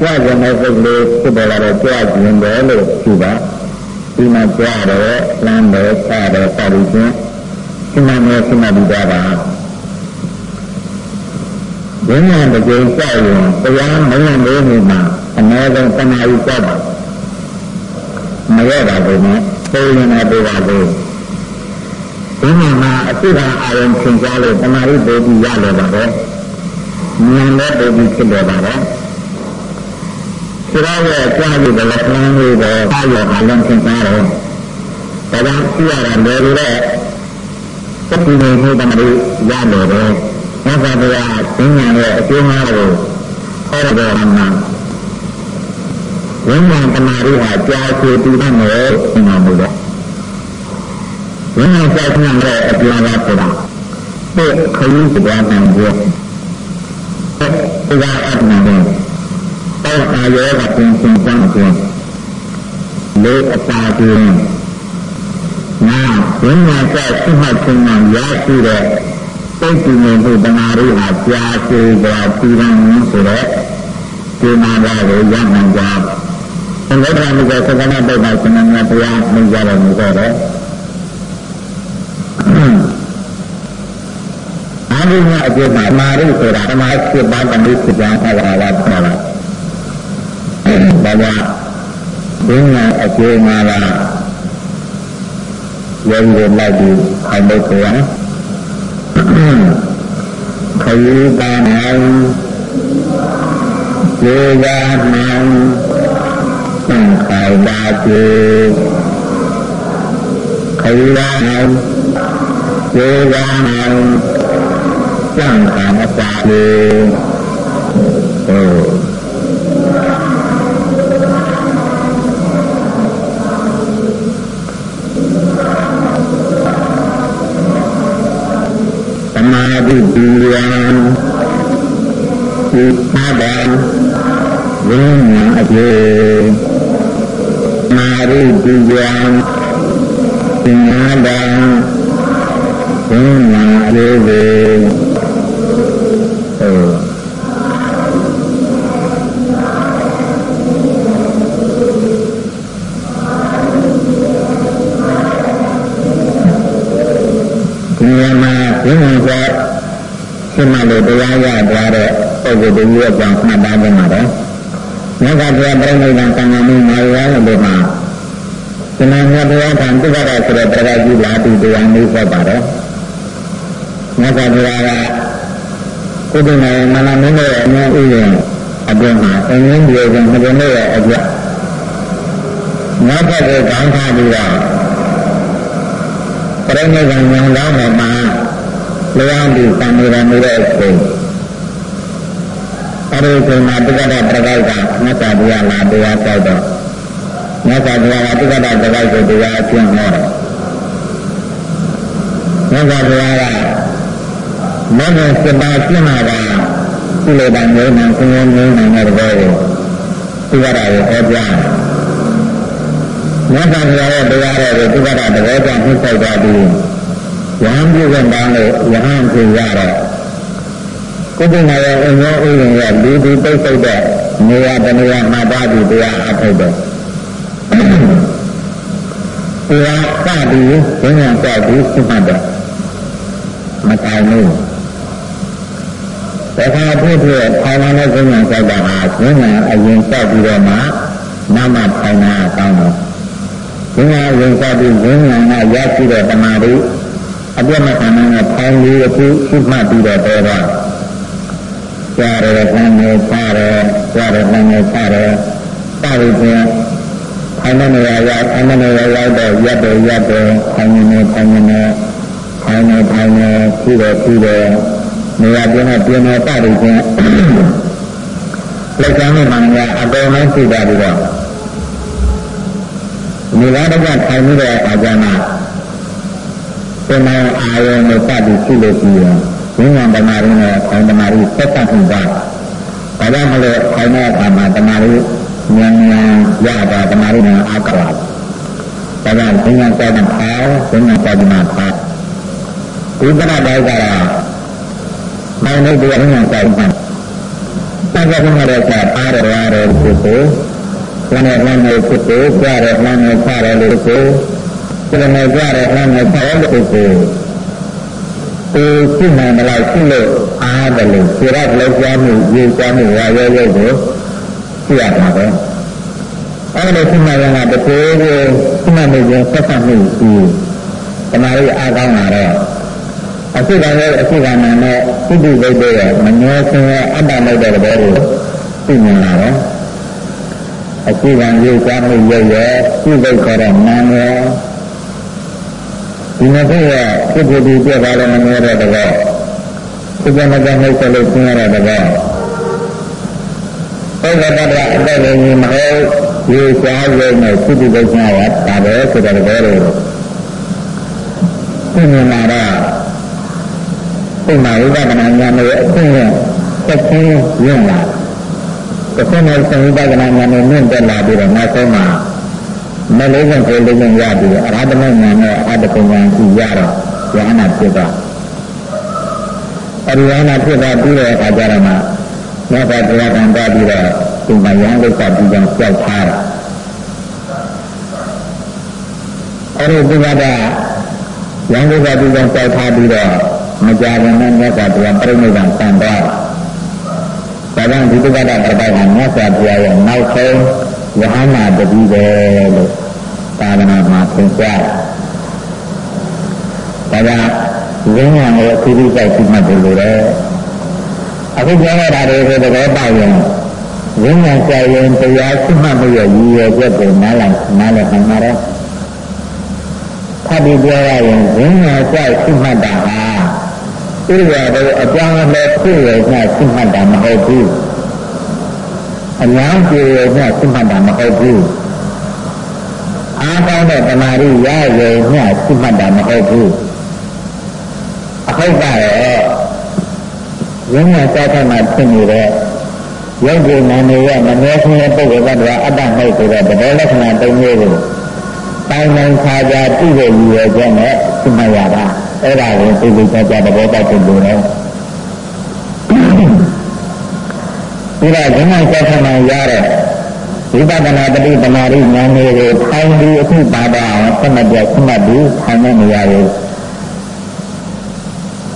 ကြွကြတဲ့စိတ်လေးဖြစ်ပေါ်လာတော့ကြွခြင်းပဲလို့ရှိပါဒီမှာကြွတယ်လမ်းတယ်ချတယ်ပါလိခြင်းရှင်းမှန်းရှင်းမှပြီးသွားပါဘုရားတကယ်ကြောက်ရင်တရားမဝင်လို့နေမှာအနည်းဆုံးတဏှာကြီးကြောက်ပါမရပါဘူးနဲ့ပုံရင်နဲ့ပြပါလို့ဒီမှာအစ်စ်အာရုံသင်ကြားလို့တဏှာကြီးပို့ပြီးရလို့ပါပဲဉာဏ်နဲ့ပို့ပြီးဖြစ်တော့ပါပဲ ဒါရဲ့ကြားပြီးတဲ့လက္ခဏာတွေပဲအာရုံအလုံးသင်ကြားတယ်ဒါကြောင့်သိရတာလေလို့တဲ့သတိနေမှုတဏှာကြီးရလို့တယ်မြတ်စွာဘုရားသင်္ညာရဲ့အကျိုးများကိုဟောတော်မှာဝိညာဉ်တမာရီဟာကြာရှည်တည်တတ်မယ်ဆိုမှမလို့ဝိညာဉ်ကြောက်နေတဲ့အပြန်လာဆိုတာဒီခရီးတရားနိုင်ပြီးတရားအပ်နေတယ် တောအာရောကပြင်ဆင်ကြတယ်လေအစာကျင်းနာဝိညာဉ်ကြောက်ရှိမှချင်းမှရရှိတဲ့စိတ်ကြည်နေမှုတမာရီဟာကြာရှည်ကြပြီးတယ်ဆိုတော့ဒီမှာပါကိုရနိုင်ကြသံဃာ့မှုကသက္ကနာပုဒ်မှာဆန္ဒများတရားမြင်ကြတယ်လို့ဆိုတော့အာရုံကအကျိုးမှာမာရိဆိုတာဓမ္မဖြစ်ပါတမိဖြစ်ပါအဝါဝါပြောတာ ဒါကြောင့်ဘုရားအကျိုးမှာလားရုံးကိုလိုက်ပြီးအောင်လို့ဆိုရခရီးပါနိုင်ကျေကနိုင်သံခါပါကျေခရီးပါနိုင်ကျေကနိုင်သံခါမပါကျေဟိုတိ ပိယံဒီပါဒံဝိညာဉ်အကျေမာရိပိယံသင်္နာဒံဝိညာဉ်အကျေဟေဒီမှာဝိညာဉ်ဖြစ်မှ လို့တရားရသွားတဲ့ပုဂ္ဂိုလ်တည်းရဲ့ကြောင့်မှတ်သားကြမှာပဲ။မြတ်စွာဘုရားပြိဋိဘံသံဃာမင်းမာရရလို့မှာသင်္ဃာဘုရားကံတုက္ကရဆိုတဲ့တရားကြီးလာပြီးတရားမျိုးဟောပါတယ်။မြတ်စွာဘုရားကကိုယ်တိုင်မနမင်းရဲ့အများဥယျာဉ်အတွင်းမှာအင်းင်းပြေခြင်းမတင်ရဲ့အပြတ်မြတ်ဘုရားကိုကောင်းထားပြီးတော့ပြိဋိဘံဉာဏ်တော်မှာ လျားပြီးသံဃာနေတဲ့အချိန်အဲဒီအချိန်မှာတုက္ကဋပြပိုက်ကမြတ်စွာဘုရားလာတရားကြောက်တော့မြတ်စွာဘုရားကတုက္ကဋပြပိုက်ကိုတရားအကျင့်ဟောတယ်မြတ်စွာဘုရားကမဂ္ဂင်စပါကျင့်လာတာကုလေတံငြိမ်းနိုင်ဆင်းရဲငြိမ်းနိုင်တဲ့ဘောကိုတုက္ကဋကိုဟောကြားမြတ်စွာဘုရားရဲ့တရားတော်ကိုတုက္ကဋတဘောကြောင့်နှိမ့်ဆက်ကြပြီး ယဟန်ပြုတဲ့တန်းလို့ယဟန်ပြုရတော့ကုသနာရဲ့အင်းရောဥယျာဉ်ရဲ့လူဒီပိတ်ပိတ်တဲ့နေရာတနေရာမှာပါပြီးတရားအထုတ်တယ်တရားစပြီးဘုရားကြောက်ပြီးစိတ်မှတ်တယ်မတိုင်ဘူးတခါဖြစ်ဖြစ်ထောင်လာတဲ့ဘုရားကြောက်တာဟာဘုရားအရင်ကြောက်ပြီးတော့မှနမထိုင်တာကောင်းတယ်ဘုရားရင်ကြောက်ပြီးဘုရားကရရှိတဲ့တမာတိ အပြတ်မခံနိုင်တဲ့ဖိုင်လေးအခုရှိမှပြီးတော့တော့ကြားရတဲ့ခံနေစားရကြားရတဲ့နေစားရစရခြင်းခိုင်နေရရောက်ခိုင်နေရရောက်တော့ရက်တယ်ရက်တယ်ခိုင်နေခိုင်နေခိုင်နေခိုင်နေပြီးတော့ပြီးတော့နေရာပြင်းနဲ့ပြင်းနဲ့စရခြင်းလက်ခံနဲ့မှန်ကအကုန်လုံးသိတာပြီးတော့နေရာတစ်ခါထိုင်နေတဲ့အခါကျမှ ပင်မအာယုံနဲ့စပြီးရှိလို့ရှိရင်ဝိညာဉ်ဓမ္မရင်းနဲ့ခေါင်းဓမ္မရင်းဆက်ဆက်မှုပါဒါကြောင့်မလို့ခေါင်းတဲ့အခါမှာဓမ္မရင်းဉာဏ်ဉာဏ်ရတာဓမ္မရင်းနဲ့အာကလာဒါကြောင့်ဝိညာဉ်စေတဖာဝိညာဉ်စေတနာဖာဒီပရတိုင်းကတော့မိုင်းနေတရားဝိညာဉ်စေတနာသံဃာ့ဘုရားရဲ့စာအားရရတယ်ဖြစ်စေခဏနဲ့လမ်းကိုဖြစ်စေကြားတဲ့လမ်းကိုဖားတယ်လို့ဆို ခဏနဲ့ကြားတဲ့လမ်းကိုဖားတယ်လို့ဆိုသူရှိနိုင်မလားရှိလို့အားတယ်လို့ခြေရလက်ကြားမှုရေကြားမှုဝါရဲရဲကိုရှိရတာပဲအဲ့လိုရှိမှရတာတပြေးကိုရှိမှနေခြင်းဆက်ဆက်မှုပြီးတမာရီအားကောင်းလာတော့အစိကံရဲ့အစိကံနာနဲ့စိတ္တိဘိတ်ရဲ့မငြဲခြင်းရဲ့အတ္တမိုက်တဲ့တဘောကိုသိမြင်လာတယ်အစိကံရေကြားမှုရဲ့ရဲ့စိတ်ဘိတ်ခေါ်တဲ့နာမ်ရဲ့ ဒီနှစ်ခုရဲ့ဖြစ်ဖြစ်ပြီးပြပါလို့မငြဲတဲ့တဘောစိတ်ကံကနှိမ့်ဆက်လို့ရှင်းရတဲ့တဘောဘုရားတရားအသက်ကြီးမဟုတ်ရေကြားရုံနဲ့စိတ္တိဘိတ်ညာရတာပဲဆိုတဲ့တဘောတွေသိမြင်လာတော့စိတ်မှာဝိပဿနာဉာဏ်ရဲ့အခွင့်အရေးသက်ချင်းရင့်လာတစ်ခုနဲ့သဝိပဿနာဉာဏ်နဲ့မြင့်တက်လာပြီးတော့နောက်ဆုံးမှာ မလေးကကိုလေးကရပြီးအရဟတမဉာဏ်နဲ့အတ္တပညာကြီးရတော့ဉာဏ်ဖြစ်သွားအရိယာနာဖြစ်သွားပြီးတဲ့အခါကျတော့မှမြတ်စွာဘုရားကံသွားပြီးတော့ဒီမှာယံလိစ္ဆာပြီးကြောင်းကြောက်ထားတာအဲ့ဒီဒီကတရန်ကုန်ကဒီကံကြောက်ထားပြီးတော့မကြခင်နဲ့မြတ်စွာဘုရားပြိဋိဘံဆံသွားဒါကြောင့်ဒီတိကတပြပိုက်ကမြတ်စွာဘုရားရဲ့နောက်ဆုံး ဝဟနာတတိပဲလို့သာသနာမှာသင်ကြားဒါကြောင့်ရင်းညာကိုအထူးကြီးစိုက်ပြီးမှတ်တယ်လို့လေအခုပြောရတာတွေကိုတကယ်ပေါ့ရင်ရင်းညာကြရင်တရားရှိမှတ်မှုရဲ့ရည်ရွယ်ချက်ကိုနားလည်နားလည်နိုင်ပါတယ်ဖတ်ပြီးပြောရရင်ရင်းညာကြရှိမှတ်တာဟာဣရိယာပုအကြောင်းလည်းဖြစ်ရညရှိမှတ်တာမဟုတ်ဘူး အများကြီးရညရှိမှတ်တာမဟုတ်ဘူးအားကောင်းတဲ့တမာရီရရညရှိမှတ်တာမဟုတ်ဘူးအဟုတ်ပါရဲ့ရင်းညာစားတဲ့မှာဖြစ်နေတဲ့ရုပ်ဉာဏ်တွေရဲ့မနှဲခင်းတဲ့ပုဂ္ဂိုလ်ကတော့အတ္တမိုက်ဆိုတဲ့တဘောလက္ခဏာ၃မျိုးကိုတိုင်းတိုင်းခြားခြားသိတဲ့ရည်ရွယ်ချက်နဲ့သိမှရတာအဲ့ဒါကိုသိသိကြကြသဘောပေါက်ဖို့လိုတယ် ဒီတော့ဒီမှာဆက်ဆံရတဲ့ဝိပဿနာပฏิပနာရိဉာဏ်တွေကိုထိုင်ပြီးအခုပါပါအောင်ဆက်မပြတ်ဆက်မပြီးထိုင်နေနေရရဲ့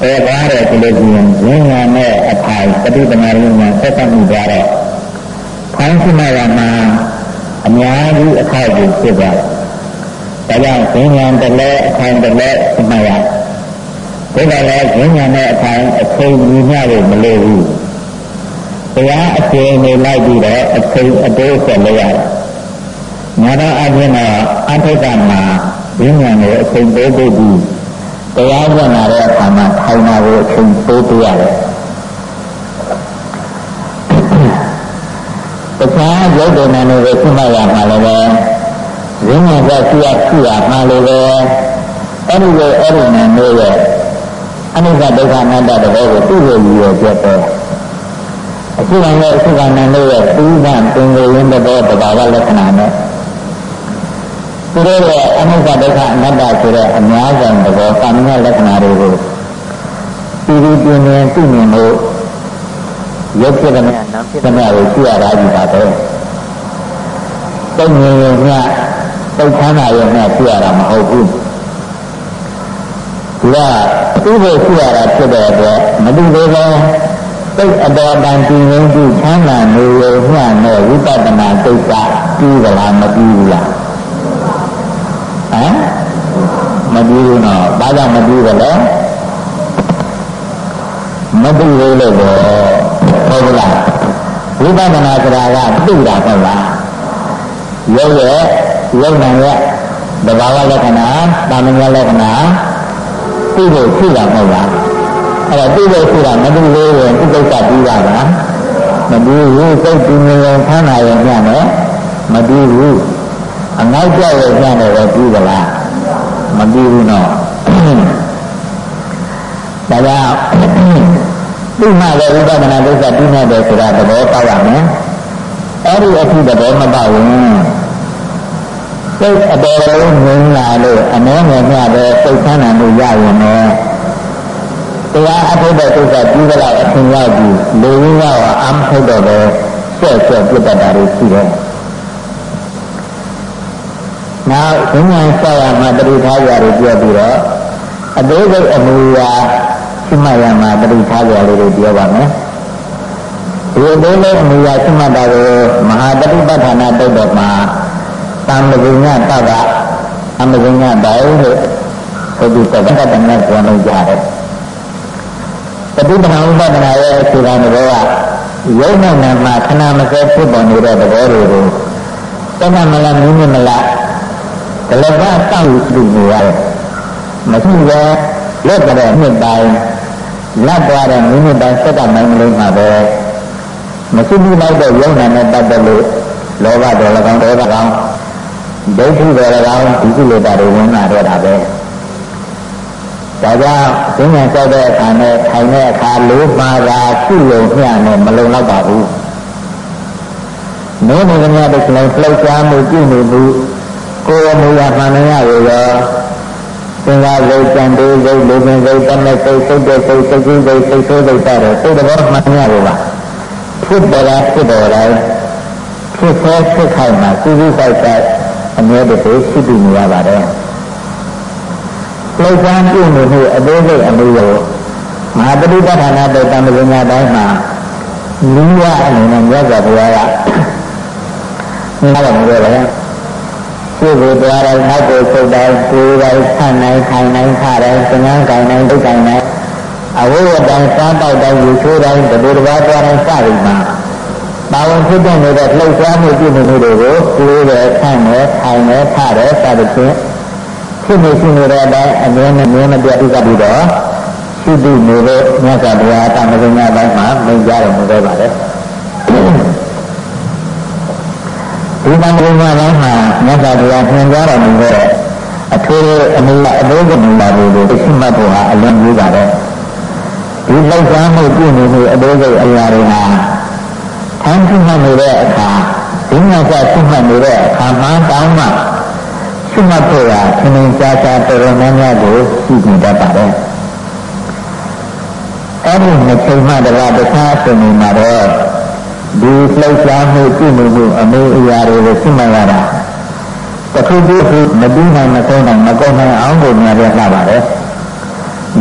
အဲဒါတဲ့ဒီလိုကြည့်ရင်ဉာဏ်နဲ့အထိုင်ပฏิပနာရိဉာဏ်ဆက်ဆံမှုကြတဲ့ထိုင်ရှိမှရမှာအများကြီးအထိုက်ကိုဖြစ်သွားတယ်ဒါကြောင့်ဉာဏ်တလဲအထိုင်တလဲရှိမှရတယ်ဒါကလည်းဉာဏ်နဲ့အထိုင်အချိန်ညီမျှလို့မလို့ဘူး တရားအချိန်နေလိုက်ပြီးတော့အချိန်အတိုးဆက်လို့ရတယ်။ငါတော့အပြင်တော့အထိတ်ကမှာဉာဏ်နဲ့အချိန်တိုးတိုးပြီးတရားကျင့်လာတဲ့အခါမှာထိုင်တာကိုအချိန်တိုးတိုးရတယ်။တခြားရုပ်တဏ္ဍာတွေကိုသိမှရမှာလည်းပဲဉာဏ်ကရှိရရှိရမှာလည်းပဲအဲ့ဒီလိုအဲ့ဒီနဲ့မျိုးရဲ့အနိစ္စဒုက္ခအနတ္တတဘောကိုသူ့ကိုရည်ရွယ်ပြတဲ့ အခုကလည်းအခုကနံလို့ရဲ့သူကပင်ကိုရင်းတဲ့ဘောတဘာဝလက္ခဏာနဲ့သူတို့ရဲ့အနိစ္စဒုက္ခအနတ္တဆိုတဲ့အများဆုံးတဘောကာမလက္ခဏာတွေကိုဒီဒီပြင်းပြင်းသိမြင်လို့ရုပ်ဖြစ်တဲ့နာမ်ဖြစ်တဲ့ကိုကြည့်ရတာကြီးပါပဲသိမြင်ရင်ညသိချမ်းသာရဲ့နဲ့ကြည့်ရတာမဟုတ်ဘူးဒီကသူ့ကိုရှိရတာဖြစ်တဲ့အတွက်မတူသေးဘူး စိတ်အတော်တန်ကြည်ငြိမ်းပြီးချမ်းသာနေရမျှနဲ့ဝိပဿနာစိတ်ကပြီးကြလားမပြီးဘူးလားဟမ်မပြီးဘူးနော်ဘာကြောင့်မပြီးကြလဲမပြီးလို့လို့ဟုတ်ဘူးလားဝိပဿနာဆိုတာကသိတာဟုတ်လားရုပ်ရဲ့ရုပ်နာရဲ့သဘာဝလက္ခဏာတာမညာလက္ခဏာသိဖို့ရှိတာမဟုတ်လား အဲ့တော့သိဖို့ရှိတာမသိလို့ရင်ဥပ္ပစ္စပြီးတာလားမပြီးဘူးစိတ်ပြင်းရင်ဆန်းလာရင်ညနဲ့မပြီးဘူးအငိုက်ကြောက်ရင်ညနဲ့ပဲပြီးသလားမပြီးဘူးနော်ဒါကြောင့်ဒီမှာလည်းဝိပဿနာဒုက္ခပြီးနေတယ်ဆိုတာသဘောပေါက်ရမယ်အဲ့ဒီအဖြစ်သဘောမပေါက်ရင်စိတ်အတော်လုံးငြိမ်းလာလို့အမေငယ်မြတဲ့စိတ်ဆန်းတာလို့ရရင်လည်း တရားအထုတ်တဲ့ဒုက္ခပြီးကြတော့အထင်ရပြီလူရင်းရောအာမထုတ်တော့ပဲဆက်ဆက်ပြတ်တတ်တာတွေရှိတယ်နောက်ဉာဏ်ဆက်ရမှာတတိထားကြတွေပြောပြီးတော့အသေးစိတ်အမူအရာရှိမှရမှာတတိထားကြလေးတွေပြောပါမယ်ဒီအသေးစိတ်အမူအရာရှိမှတာကိုမဟာတတိပဋ္ဌာနာတုတ်တော်မှာသံမဂိညတတသံမဂိညတိုင်လို့ဆိုပြီးသဗ္ဗတတနာပြောလို့ရတယ် တတိပဌာန်ဥပဒနာရဲ့အခြေခံတော်ကယုံနဲ့နာမှာခဏမစဲဖြစ်ပေါ်နေတဲ့သဘောတွေကိုတဏ္ဍမလားမြင်းမြမလားဒလကတောက်လူနေရတယ်မရှိပဲလက်ကြတဲ့နှစ်တိုင်းလက်သွားတဲ့မိနစ်တိုင်းစက်ကမိုင်းကလေးမှာပဲမရှိဘူးလိုက်တဲ့ယုံနာနဲ့ပတ်သက်လို့လောဘတော်၎င်းဒေါသကောင်ဒိဋ္ဌိတော်၎င်းဒီကုလေတာတွေဝင်လာတော့တာပဲ ဒါကြောင့်ဉာဏ်လျှောက်တဲ့အခါနဲ့ထိုင်တဲ့အခါလေးပါးသာရှိုံမျှနဲ့မလုံလောက်ပါဘူး။မင်းတို့ကများတဲ့လုံးလှုပ်ရှားမှုပြုနေမှုကိုယ်မူရမှန်ရရရောသင်္ကာစိတ်ကြံတေးစိတ်လူပင်စိတ်တမဲ့စိတ်စိတ်တဲ့စိတ်စိတ်ကြီးစိတ်စိတ်ဆိုးစိတ်တဲ့စိတ်တော်မှန်ရရပါဖြစ်တယ်လားဖြစ်တယ်လားဖြစ်ဆဲဖြစ်ခိုက်မှာကုသစိုက်တဲ့အမြဲတည်းရှိပြီးနေရပါတယ်။ လှုပ်ရှားပြုနေမှုအသေးစိတ်အမှုကိုမဟာပဋိပဋ္ဌာနာတေတံပညာတိုင်းမှာနိယအနေနဲ့မြတ်စွာဘုရားကနားလည်ကြတယ်ရှုဖို့တရားတိုင်းနောက်ကိုဆုတ်တိုင်းကိုယ်တိုင်းဆန့်နိုင်ခိုင်နိုင်ခတိုင်းသင်္ကန်းကိုင်နိုင်ဒုက္ကိုင်နိုင်အဝိဝတ္တစားပေါက်တိုင်းယူချိုးတိုင်းတဘူတစ်ပါးသွားတိုင်းစသည်မှာပါဝင်ဖြစ်တဲ့နေတဲ့လှုပ်ရှားမှုပြုမှုတွေကိုကိုယ်ရဲ့ဆန့်နဲ့ခိုင်နဲ့ခတဲ့စသဖြင့် ဖြစ်နေရှိနေတဲ့အတိုင်းအမြဲနဲ့မြဲမပြတ်ဥပပြီးတော့ရှိသူနေတဲ့မြတ်စွာဘုရားတမဂ္ဂညပိုင်းမှာမိန့်ကြားတော်မူခဲ့ပါတယ်ဒီတမဂ္ဂညပိုင်းမှာမြတ်စွာဘုရားညွှန်ကြားတော်မူတဲ့အထူးအမှုအလေးကမူလာတွေကိုသိမှတ်ဖို့ဟာအလွန်ကြီးပါတယ်ဒီလောက်ရှားမှုပြုနေမှုအသေးစိတ်အရာတွေဟာထမ်းရှိမှတ်နေတဲ့အခါဒီမြတ်စွာရှိမှတ်နေတဲ့အခါမှတောင်းမှ ရှိမှတ်ဖို့ကခင်းင်းရှားရှားတော်တော်များများကိုရှိနေတတ်ပါတယ်။အဲဒီနှစ်ချိန်မှတပါးတခြားအချိန်တွေမှာတော့ဒီလှုပ်ရှားမှုပြုမှုမှုအမေအရာတွေကိုရှိမှတ်ရတာတခုခုမပြီးနိုင်မကုန်နိုင်မကုန်နိုင်အောင်ကိုများပြလာပါတယ်။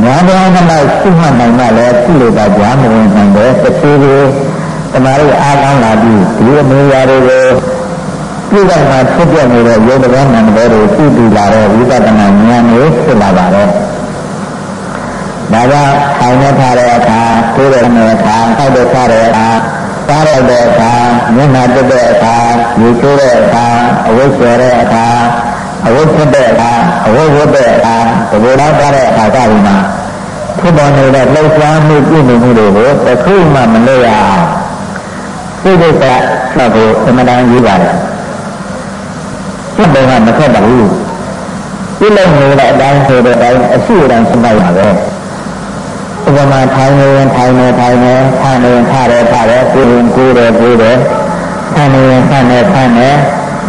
ညာတော်ကလည်းရှိမှတ်နိုင်မှလည်းပြုလို့ပါကြားမဝင်နိုင်တဲ့တချို့တွေတမားတို့အားကောင်းလာပြီးဒီအမေအရာတွေကို ပြုလိုက်မှဖြစ်ပြနေတဲ့ယောဂဘောနံဘောတွေပြုတည်လာတဲ့ဝိပဿနာဉာဏ်ကိုဖြစ်လာပါတယ်။ဒါကြောင့်ထိုင်နေထားတဲ့အခါကိုယ်ရတဲ့အခါဆောက်တဲ့ထားတဲ့အခါစားရတဲ့အခါမျက်နှာတက်တဲ့အခါရေချိုးတဲ့အခါအဝတ်ဆယ်တဲ့အခါအဝတ်ဖြစ်တဲ့အခါအဝတ်ဝတ်တဲ့အခါဒီလိုတော့ထားတဲ့အခါကဒီမှာဖြစ်ပေါ်နေတဲ့လှုပ်ရှားမှုပြုနေမှုတွေကိုတစ်ခုမှမလွတ်ရအောင်စိတ်ကဆက်ဖို့အမှန်တန်ရေးပါတယ် စိတ်ကမဆက်ပါဘူးပြည့်လို့နေတဲ့အတိုင်းဆိုတဲ့အတိုင်းအရှိအတိုင်းစမိုက်ပါပဲဥပမာထိုင်နေရင်ထိုင်နေထိုင်နေထားနေရင်ထားတယ်ထားတယ်ကိုယ်ရင်ကိုယ်တယ်ကိုယ်တယ်ထားနေရင်ထားနေထားနေ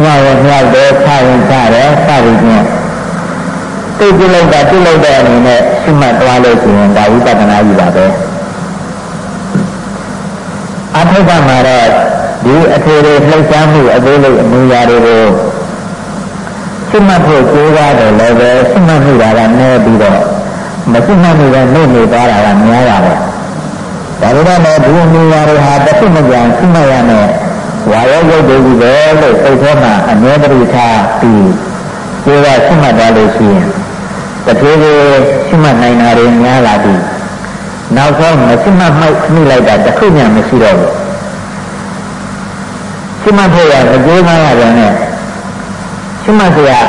ညောက်ရင်ညောက်တယ်ထားရင်ထားတယ်စသည်ဖြင့်သိပြလိုက်တာပြလိုက်တဲ့အနေနဲ့ရှိမှတ်သွားလို့ရှိရင်ဒါဝိပဿနာကြီးပါပဲအထုကမှာတော့ဒီအထေတွေလှုပ်ရှားမှုအသေးလေးအမူအရာတွေကို စိတ်မှတ်ဖို့ကြိုးစားတယ်လည်းပဲစိတ်မှတ်မှုတာကနည်းပြီးတော့မစိတ်မှတ်မှုကနှိမ့်နေသွားတာကများပါတယ်။ဒါလိုတော့လည်းဒီအမူအရာတွေဟာတစ်ခုမကြံစိတ်မှတ်ရမယ်ဝါရောရုပ်တွေကြီးပဲလို့စိတ်ထဲမှာအမြဲတည်းထားပြီးကြိုးစားစိတ်မှတ်သွားလို့ရှိရင်တပြေးပြေးစိတ်မှတ်နိုင်တာတွေများလာပြီးနောက်ဆုံးမစိတ်မှတ်မှိုက်မိလိုက်တာတစ်ခုမှမရှိတော့ဘူးစိတ်မှတ်ဖို့ရအကျိုးမရပြန်နဲ့ ရှိမှစရာ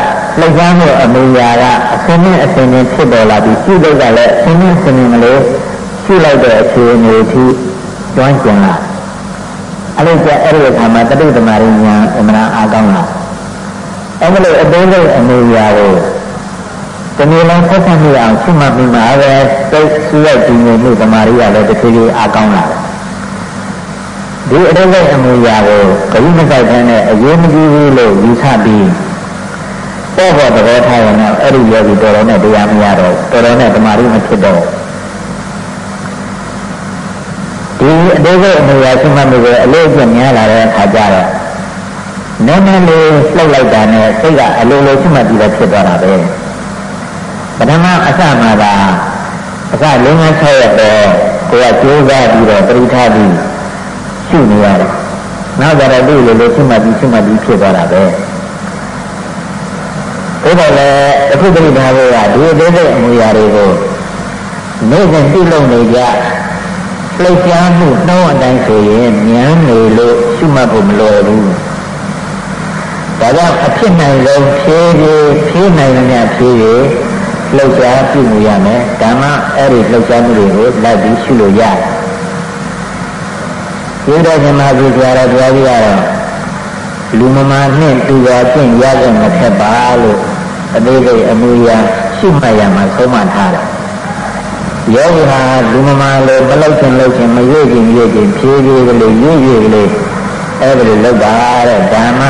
လှုပ်ရှားမှုအမူအရာကအစင်းနဲ့အစင်းနဲ့ဖြစ်ပေါ်လာပြီးရှိတဲ့ကလည်းအစင်းနဲ့အစင်းနဲ့မလို့ရှိလိုက်တဲ့အခြေအနေထိကျွမ်းကျင်လာအဲ့လိုကြအဲ့ဒီအခါမှာတတိသမารဉာဏ်အမှန်အားကောင်းလာအဲ့လိုအသေးစိတ်အမူအရာကိုဒီနေ့လုံးဆက်ဆက်မိအောင်ရှိမှမိမှာပဲစိတ်ရှိရတည်ငြိမ်မှုသမารီကလည်းတစ်ခေတ်အားကောင်းလာတယ်ဒီအသေးစိတ်အမူအရာကိုဂရုမစိုက်တဲ့အရေးမကြီးဘူးလို့ယူဆပြီး ပေါ့ပေါ့သဘောထားရင်တော့အဲ့ဒီယောဂီတော်တော်နဲ့တရားမရတော့တော်တော်နဲ့တမာရီမဖြစ်တော့ဒီအသေးစိတ်အမှုရာရှိမှမှုပဲအလို့အကျင့်များလာတဲ့အခါကျတော့နည်းနည်းလေးလှုပ်လိုက်တာနဲ့စိတ်ကအလိုလိုရှိမှပြီးတော့ဖြစ်သွားတာပဲပထမအစမှသာအစ၄၅၆ရက်တော့ကိုယ်ကကြိုးစားပြီးတော့ပရိထားပြီးရှုနေရတယ်နောက်ကြတော့ဒီလိုလိုရှိမှပြီးရှိမှပြီးဖြစ်သွားတာပဲ ဒါတော့လေအခုပရိထားဖို့ကဒီအသေးစိတ်အမူအရာတွေကိုနေ့စဉ်ပြုလုပ်နေကြလှုပ်ရှားမှုနှောင်းအတိုင်းဆိုရင်ဉာဏ်နေလို့ရှုမှတ်ဖို့မလွယ်ဘူးဒါကြောင့်အဖြစ်နိုင်ဆုံးဖြည်းဖြည်းဖြည်းနိုင်တဲ့ဖြည်းဖြည်းလှုပ်ရှားပြုမှုရမယ်ဓမ္မအဲ့ဒီလှုပ်ရှားမှုတွေကိုလိုက်ပြီးရှုလို့ရတယ်ဒီတော့ဇမကြီးကြရတော့ပြောပြရတော့လူမမာနှင့်တူပါကျင့်ရတဲ့မထက်ပါလို့ အသေးစိတ်အမှုရာရှုမှတ်ရမှာဆုံးမထားတယ်ယောဂီဟာလူမမာလို့မလောက်ချင်လို့ချင်မရွေ့ချင်ရွေ့ချင်ဖြည်းဖြည်းကလေးရွေ့ရွေ့ကလေးအဲ့ဒါလိုလောက်တာတဲ့ဓမ္မ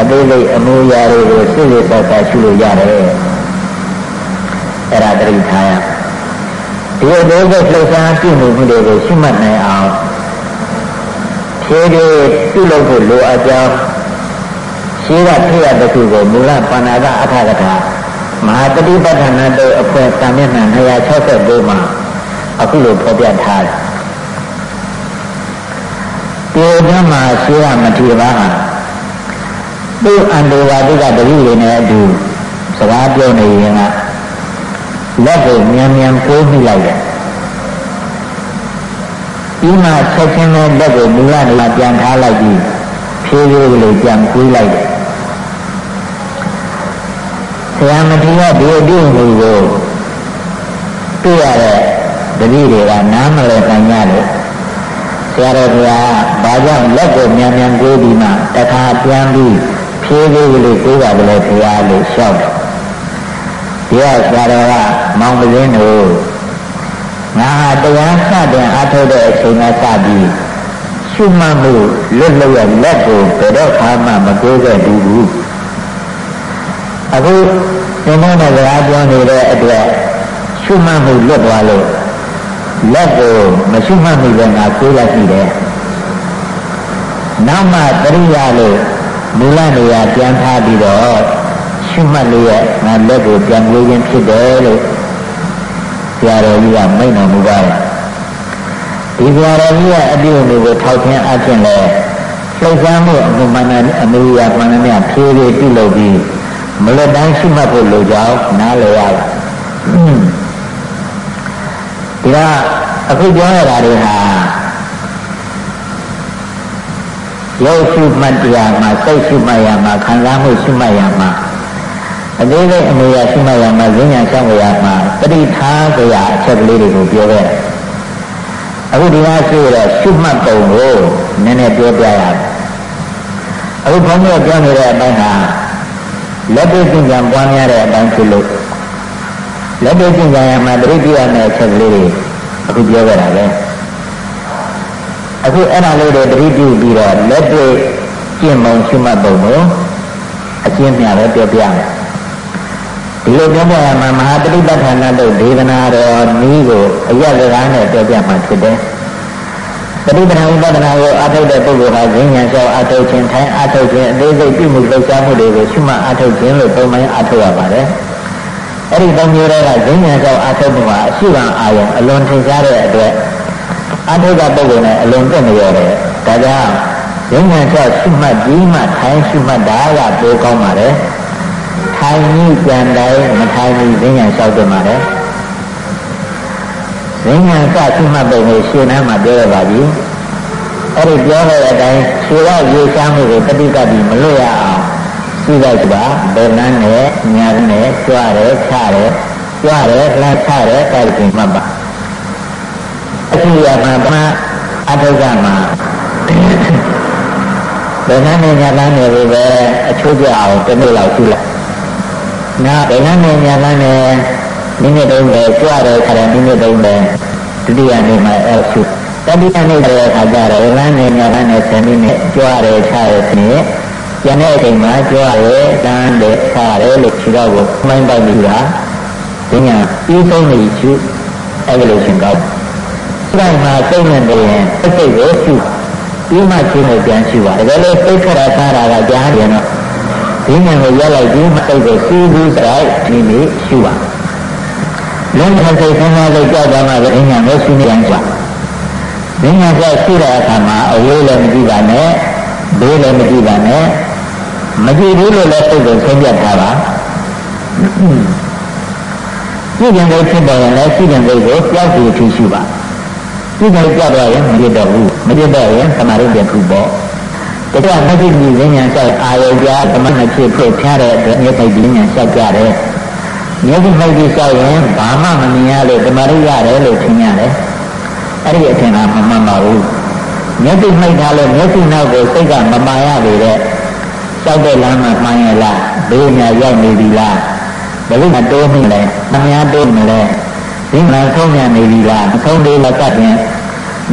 အသေးစိတ်အမှုရာတွေကိုစိတ်ရသက်သာရှုလို့ရတယ်အဲ့ဒါတတိထားရဒီအသေးစိတ်လှုပ်ရှားပြုမှုတွေကိုရှုမှတ်နိုင်အောင်ဖြည်းဖြည်းပြုလုပ်ဖို့လိုအပ်ကြောင်း ရှိကဖြစ်ရတဲ့ခုကိုမူလပါဏာကအထာကထာမဟာတတိပဋ္ဌာန်တို့အဖွဲ့စာမျက်နှာ269မှာအခုလိုဖော်ပြထားတယ်ဒီဓမ္မရှိရမထေရဘာဟာသူ့အန္တဝါတိကတတိတွေနဲ့အတူစကားပြောနေရင်ကလက်ကိုမြန်မြန်ကိုးမိလိုက်တယ်ဒီမှာချက်ချင်းနဲ့လက်ကိုမူလနေပြန်ထားလိုက်ပြီးဖြည်းဖြည်းကလေးပြန်ကိုးလိုက်တယ် ဆရာမထေရဒီအတိအမှုကိုတွေ့ရတဲ့တတိတွေကနားမလည်နိုင်ကြလို့ဆရာတော်ကဘာကြောင့်လက်ကိုမြန်မြန်ကိုးပြီးမှတခါပြန်ပြီးဖြည်းဖြည်းကလေးကိုးတာကလေးဘုရားလို့ရှောက်တယ်ဒီကဆရာတော်ကမောင်ပင်းတို့ငါတရားစတင်အထုတ်တဲ့အချိန်ကစပြီးရှုမှတ်မှုလွတ်လပ်ရလက်ကိုဘယ်တော့မှမကိုးခဲ့ဘူး အခုသင်္ဘောနဲ့စကားပြောနေတဲ့အတွက်ရှုမှတ်မှုလွတ်သွားလို့လက်ကိုမရှုမှတ်မိပဲငါကိုးလိုက်ပြီတယ်နောက်မှတရိယာလို့မူလနေရာပြန်ထားပြီးတော့ရှုမှတ်လို့ရငါလက်ကိုပြန်ကိုးခြင်းဖြစ်တယ်လို့ဆရာတော်ကြီးကမိန့်တော်မူပါတယ်ဒီဆရာတော်ကြီးကအပြုအမူကိုထောက်ထင်းအပ်ခြင်းလဲလှုပ်ရှားမှုအမှုမှန်တဲ့အမှုရာမှန်သမျှဖြည်းဖြည်းပြုလုပ်ပြီး မလွတ်တိုင်းရှိမှတ်ဖို့လိုကြောင်းနားလည်ရပါဒီကအခုပြောရတာတွေဟာရုပ်ရှိမှတ်တရားမှာစိတ်ရှိမှတ်ရမှာခံစားမှုရှိမှတ်ရမှာအသေးစိတ်အမေရရှိမှတ်ရမှာဉာဏ်ဉာဏ်ဆောင်ရမှာပရိထားကြရအချက်ကလေးတွေကိုပြောခဲ့တယ်အခုဒီမှာရှိရရှိမှတ်ပုံကိုနည်းနည်းပြောပြရတယ်အခုဘုန်းကြီးပြောနေတဲ့အပိုင်းဟာ လက်တွေ့ကျင့်ကြံပွားများတဲ့အတိုင်းဖြစ်လို့လက်တွေ့ကျင့်ကြံရမှာတတိပြရမယ့်အချက်ကလေးတွေအခုပြောခဲ့တာပဲအခုအဲ့ဒါလေးတွေတတိပြုပြီးတော့လက်တွေ့ကျင့်မုံရှိမှတ်ပုံကိုအကျဉ်းမြပဲပြောပြမယ်ဒီလိုပြောပြရမှာမဟာတတိပဋ္ဌာန်တို့ဒေသနာတော်နည်းကိုအရစကားနဲ့ပြောပြမှာဖြစ်တယ် ပฏิပဒါဝိပဒနာကိုအထုတ်တဲ့ပုဂ္ဂိုလ်ဟာဉာဏ်ဉာဏ်လျှောက်အထုတ်ခြင်းထိုင်အထုတ်ခြင်းအသေးစိတ်ပြုမှုလှုပ်ရှားမှုတွေကိုရှုမှတ်အထုတ်ခြင်းလို့ပုံမှန်အထုတ်ရပါတယ်။အဲ့ဒီသုံးမျိုးတွေကဉာဏ်ဉာဏ်လျှောက်အထုတ်မှုဟာအရှိကအာယုံအလွန်ထင်ရှားတဲ့အတွက်အထုတ်တဲ့ပုဂ္ဂိုလ်နဲ့အလွန်ပြည့်နေရတယ်။ဒါကြောင့်ဉာဏ်ဉာဏ်လျှောက်ရှုမှတ်ပြီးမှထိုင်ရှုမှတ်တာကပိုကောင်းပါတယ်။ထိုင်ပြီးကြံတိုင်းမထိုင်ပြီးဉာဏ်ဉာဏ်လျှောက်တင်ပါတယ်။ ဉာဏ်ဉာဏ်စရှိမှတ်ပုံကိုရှင်းနှမ်းမှာပြောရပါပြီအဲ့ဒီပြောတဲ့အတိုင်းခြေရရေရှားမှုကိုတတိကတိမလွတ်ရအောင်ရှိလိုက်ပါဘယ်နှမ်းနဲ့ညာနဲ့ကြွရဲချရဲကြွရဲလှမ်းချရဲတိုက်ခြင်းမှတ်ပါအရှိရမှာပမအထုကမှာဘယ်နှမ်းနဲ့ညာလမ်းနဲ့ပဲအချိုးကျအောင်တစ်နေ့လောက်ရှိလိုက်နောက်ဘယ်နှမ်းနဲ့ညာလမ်းနဲ့ မိနစ်တုံးပဲကြွရဲခါတယ်မိနစ်တုံးပဲဒုတိယနေ့မှာအဲ့ရှုတတိယနေ့တဲ့အခါကျတော့လမ်းနေညလမ်းနေ10မိနစ်ကြွရဲချရဲခင်းကျန်တဲ့အချိန်မှာကြွရဲတန်းတယ်ချရဲလို့ခြေတော့ကိုမှိုင်းပိုက်ပြီးတာဒီညာပြီးဆုံးနေရှုအဲ့လိုရှင်ကောက်စိတ်မှာစိတ်နဲ့တည်းရင်စိတ်ကိုရှုပြီးမှရှင်းလို့ပြန်ရှိပါတကယ်လို့စိတ်ခရထားတာကကြားရင်တော့ဒီဉာဏ်ကိုရက်လိုက်ပြီးမှစိတ်ကိုစီးပြီးစိုက်ဒီနေ့ရှိပါ လုံးထစိတ်ဆင်းရဲလို့ကြောက်ကြမှာပဲဉာဏ်ကိုရှင်းနေကြဉာဏ်ကရှိတဲ့အခါမှာအဝေးလည်းမကြည့်ပါနဲ့ဘေးလည်းမကြည့်ပါနဲ့မကြည့်ဘူးလို့လည်းစိတ်ကိုဆုံးဖြတ်ထားပါကြည့်ရင်လည်းဖြစ်တယ်လည်းကြည့်ရင်လည်းကိုကြောက်ကြည့်ထူရှိပါကြည့်တယ်ကြောက်တော့ရင်မကြည့်တော့ဘူးမကြည့်တော့ရင်သမာဓိပြထူပေါ့တကယ်မကြည့်ကြည့်ဉာဏ်ဆိုင်အာယုပြသမဏဖြစ်ဖြစ်ဖျားတဲ့အတွက်မျက်စိပညာဆက်ကြတယ် မျက်စိမိုက်ပြီးဆောက်ရင်ဘာမှမမြင်ရလို့ဓမ္မရိရတယ်လို့ထင်ရတယ်အဲ့ဒီအထင်ကမမှန်ပါဘူးမျက်စိမိုက်ထားလို့မျက်စိနောက်ကိုစိတ်ကမမာရလေတဲ့ကြောက်တဲ့လမ်းမှာမှန်ရလားဘေးညာရောက်နေပြီလားဘယ်လိုမှတိုးနေလဲမများတိုးနေလဲဒီမှာဆုံးရနေပြီလားမဆုံးသေးလားကပ်ရင်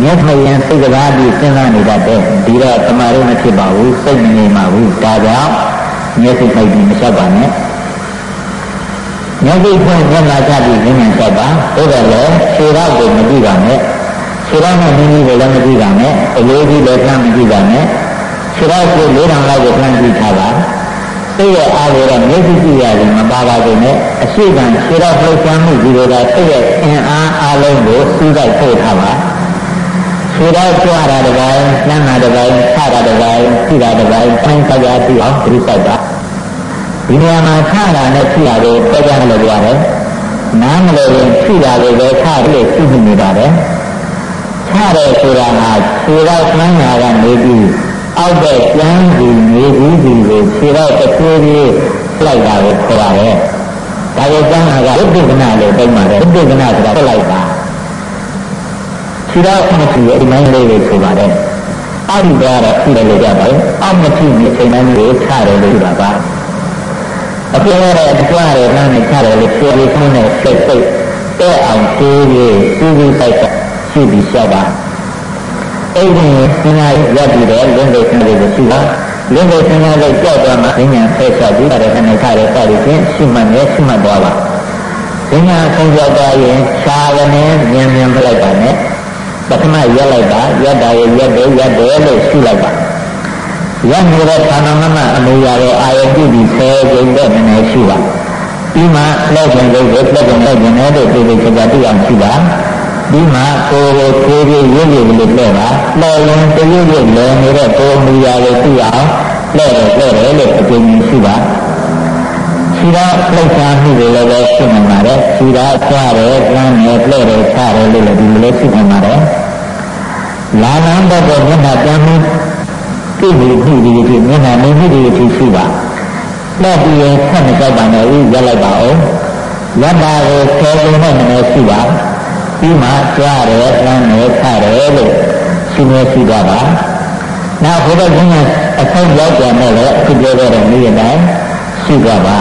မျက်မှန်စိတ်ကဘာပြီးစဉ်းစားနေတတ်တယ်ဒီတော့တမာရုံမဖြစ်ပါဘူးစိတ်မနေပါဘူးဒါကြောင့်မျက်စိပိုက်ပြီးမလျှောက်ပါနဲ့ မျက်စိဖွင့်မျက်နှာချပြီးဉာဏ်လျှောက်ပါဒါတော့လေခြေထောက်ကိုမကြည့်ပါနဲ့ခြေထောက်နဲ့နင်းကြီးကိုလည်းမကြည့်ပါနဲ့အလေးကြီးလည်းလှမ်းမကြည့်ပါနဲ့ခြေထောက်ကိုလေးတောင်လောက်ကိုလှမ်းကြည့်ထားပါစိတ်ရဲ့အားတွေတော့မျက်စိကြည့်ရတယ်မပါပါဘူးနဲ့အရှိကံခြေထောက်လှုပ်ရှားမှုဒီလိုကစိတ်ရဲ့အင်အားအလုံးကိုစူးစိုက်ပို့ထားပါခြေထောက်ကြွတာတစ်ပိုင်းလှမ်းတာတစ်ပိုင်းဆတာတစ်ပိုင်းကြည့်တာတစ်ပိုင်းပိုင်းကြရပြီးအောင်ပြိစိုက်ပါ ဒီနေရာမှာဆတာနဲ့ကြည့်တာကိုပြကြလို့ရတယ်နားမလို့ရင်ကြည့်တာကိုပဲဆပြီးကြည့်နေပါတယ်ဆတယ်ဆိုတာဟာခြေထောက်လှမ်းတာကနေပြီးအောက်တဲ့ကျမ်းစီနေဘူးစီကိုခြေထောက်တစ်ပြေးပြေးလိုက်တာကိုခေါ်ပါတယ်ဒါကိုကျမ်းစာကဥပ္ပဒနာလို့ပြောပါတယ်ဥပ္ပဒနာဆိုတာပြလိုက်တာခြေတော့မကြည့်ရဒီမိုင်းလေးကိုဆိုပါတယ်အောက်သွားတော့ကြည့်တယ်လို့ကြပါတယ်အောက်မကြည့်ဒီချိန်တိုင်းကိုချတယ်လို့ဆိုတာပါ အပြည့်ရတဲ့ကြွားတယ်နားနဲ့ချတယ်လို့ပြောပြီးဆုံးတဲ့စိတ်စိတ်တဲ့အောင်သေးပြီးစူးစူးဆိုင်ဆိုင်ရှိပြီးလျှောက်ပါအဲ့ဒီသင်္ဃာရပ်ပြီးတော့လင်းတဲ့ဆင်းတွေကိုရှိပါလင်းတဲ့ဆင်းရဲလေးကြောက်သွားမှဉာဏ်ဖဲချပြီးတဲ့အနေထားတွေစသည်ဖြင့်ရှိမှနဲ့ရှိမှသွားပါဉာဏ်ဆုံးရောက်သွားရင်ရှားကနေဉာဏ်ဉာဏ်ပြလိုက်ပါနဲ့ပထမရက်လိုက်ပါရက်တာရရက်တယ်ရက်တယ်လို့ရှိလိုက်ပါ ရက်နေတဲ့ဌာနမမအမှုရတဲ့အာယုပြုပြီးဆဲကျိန်တဲ့နည်းနည်းရှိပါပြီးမှလက်ကျင်ကိုလက်ကျင်လက်ကျင်နဲ့တို့ဒီလိုချက်ပြအောင်ရှိပါပြီးမှကိုယ်ကိုဖြည်းဖြည်းရွတ်ရွတ်လေးလှဲ့ပါလှဲ့ရင်တရွတ်ရွတ်လဲနေတဲ့ကိုယ်မူရာကိုသိအောင်လှဲ့တယ်လှဲ့တယ်လို့အကျဉ်းရှိပါခြေတော်လှုပ်ရှားမှုတွေလည်းပဲရှိနေပါတယ်ခြေတော်ချတယ်၊လမ်းတယ်၊လှဲ့တယ်၊ချတယ်လို့လည်းဒီလိုလေးရှိနေပါတယ်လာလန်းတဲ့မျက်နှာပြန်မှု ပြည့်ပြီးပြီဒီမျက်နှာနေမှုတွေဖြစ်ရှိပါလှဲ့ပြီးရင်ဆက်မကြောက်ပါနဲ့ဦးရက်လိုက်ပါဦးလက်ပါကိုဆယ်လုံးနဲ့နည်းရှိပါပြီးမှကြွားတယ်၊လမ်းတယ်၊ချတယ်လို့ရှိနေရှိသွားပါနောက်ဘုရားရှင်အဆုံးရောက်ပြန်တော့လည်းအခုပြောခဲ့တဲ့နေ့တိုင်းရှိသွားပါ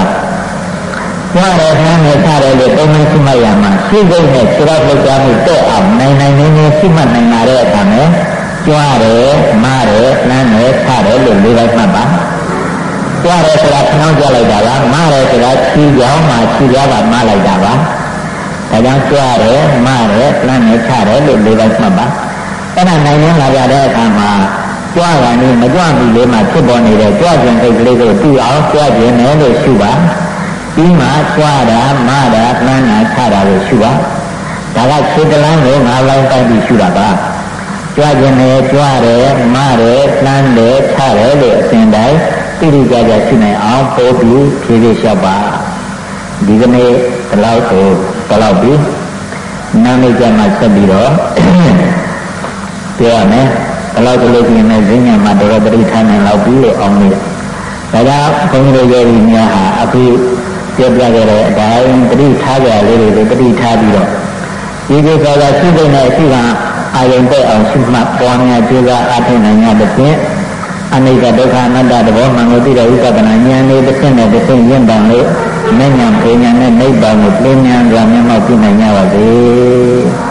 ကြွားတယ်၊လမ်းတယ်၊ချတယ်လို့သုံးမျိုးရှိမှရမှာရှိစိတ်နဲ့ခြေတော်လောက်ကြမှုတဲ့အောင်နိုင်နိုင်နေနေရှိမှနိုင်လာတဲ့အခါမှာ ကြွားတယ်၊မားတယ်၊လမ်းတယ်၊ချတယ်လို့လေးလိုက်မှတ်ပါကြွားတယ်ဆိုတာခဏကြလိုက်တာပါမားတယ်ဆိုတာခြေကြောင်းမှာခြေကြောင်းကမားလိုက်တာပါဒါကြောင့်ကြွတယ်မတယ်လမ်းနဲ့ချတယ်လို့လေးပိုင်းမှတ်ပါအဲ့ဒါနိုင်ရင်လာကြတဲ့အခါမှာကြွတာနေမကြွဘူးလေးမှာဖြစ်ပေါ်နေတဲ့ကြွခြင်းစိတ်ကလေးကိုသိအောင်ကြွခြင်းနဲ့လို့ရှုပါပြီးမှကြွတာမတာလမ်းနာချတာလို့ရှုပါဒါကခြေတလန်းကိုငါးလောင်းတိုက်ပြီးရှုတာပါ ကြွခြင်းနဲ့ကြွတယ်မတယ်လမ်းတယ်ချတယ်လို့အစဉ်တိုင်းသိသိကြကြရှုနိုင်အောင်ပို့ပြီးဖြည်းဖြည်းလျှောက်ပါဒီကနေ့ဒီလောက်ကိုဒီလောက်ပြီနာမည်ကြမှာဆက်ပြီးတော့ပြောရမယ်ဒီလောက်ဒီလိုပြင်မဲ့ဈဉ္ညာမှာတော်တော်ပရိဌာန်လောက်ပြီးလို့အောင်လို့ဒါကြောင့်ဘုန်းကြီးတို့ရဲ့ဒီများဟာအခုပြောပြခဲ့တဲ့အတိုင်းပရိထားကြလေးတွေပရိထားပြီးတော့ဒီကိစ္စကရှိတဲ့ရှိက အာယုန်တဲ့အောင်ရှိမှပွားများကြိုးစားအားထုတ်နိုင်ရတဲ့ဖြင့်အနိစ္စဒုက္ခအနတ္တသဘောမှန်ကိုသိတဲ့ဥပဒနာဉာဏ်လေးတစ်ဆင့်နဲ့တစ်ဆင့်ရင့်တန်လို့မဉ္ဇဉ်ပညာနဲ့နိဗ္ဗာန်ကိုပြဉ္ဉံစွာမျက်မှောက်ပြုနိုင်ကြပါစေ။